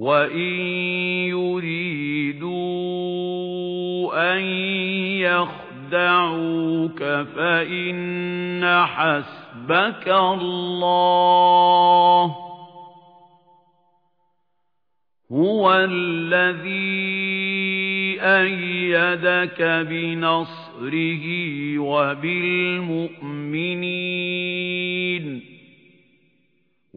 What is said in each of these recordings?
وَإِن يُرِيدُوا أَن يَخْدَعُوكَ فَإِنَّ حَسْبَكَ اللَّهُ هُوَ الَّذِي أَيَّدَكَ بِنَصْرِهِ وَبِالْمُؤْمِنِينَ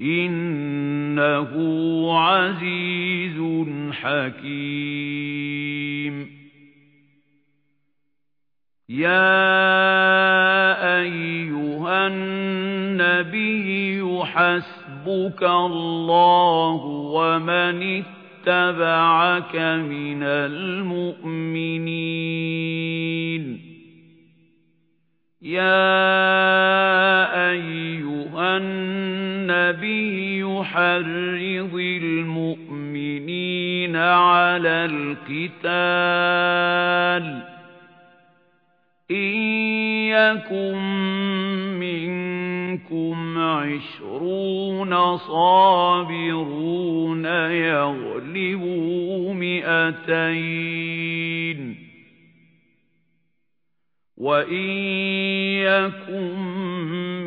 إِنَّهُ عَزِيزٌ حَكِيمٌ. يَا أَيُّهَا النَّبِيُّ حَسْبُكَ اللَّهُ وَمَنِ اتَّبَعَكَ مِنَ الْمُؤْمِنِينَ. يَا النَّبِيُّ حَرِّضِ الْمُؤْمِنِينَ عَلَى الْقِتَالِ إِن يَكُن مِّنكُمْ عِشْرُونَ صَابِرُونَ يَغْلِبُوا مِائَتَيْنِ وَإِن يَكُن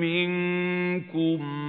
مِّنكُم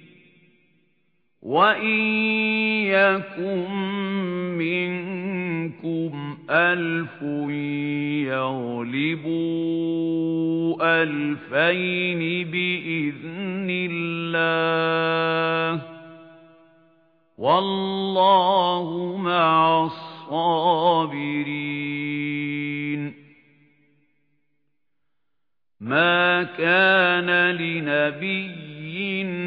وَإِن يَكُن مِّنكُمْ أَلْفٌ يَغْلِبُوا أَلْفَيْنِ بِإِذْنِ اللَّهِ وَاللَّهُ مَعَ الصَّابِرِينَ مَا كَانَ لِنَبِيٍّ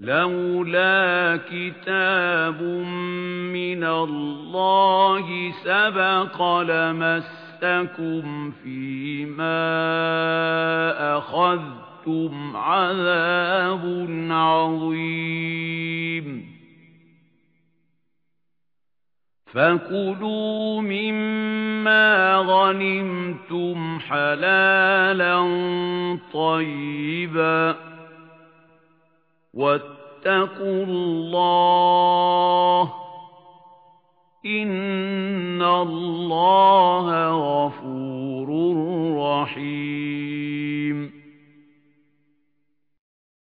لَوْلَا كِتَابٌ مِّنَ اللَّهِ سَبَقَ لَمَسَّكُمْ فِيمَا أَخَذْتُمْ عَذَابٌ عَظِيمٌ. فَكُلُوا مِمَّا غَنِمْتُمْ حَلَالًا طَيِّبًا. وَاتَّقُوا اللَّهَ إِنَّ اللَّهَ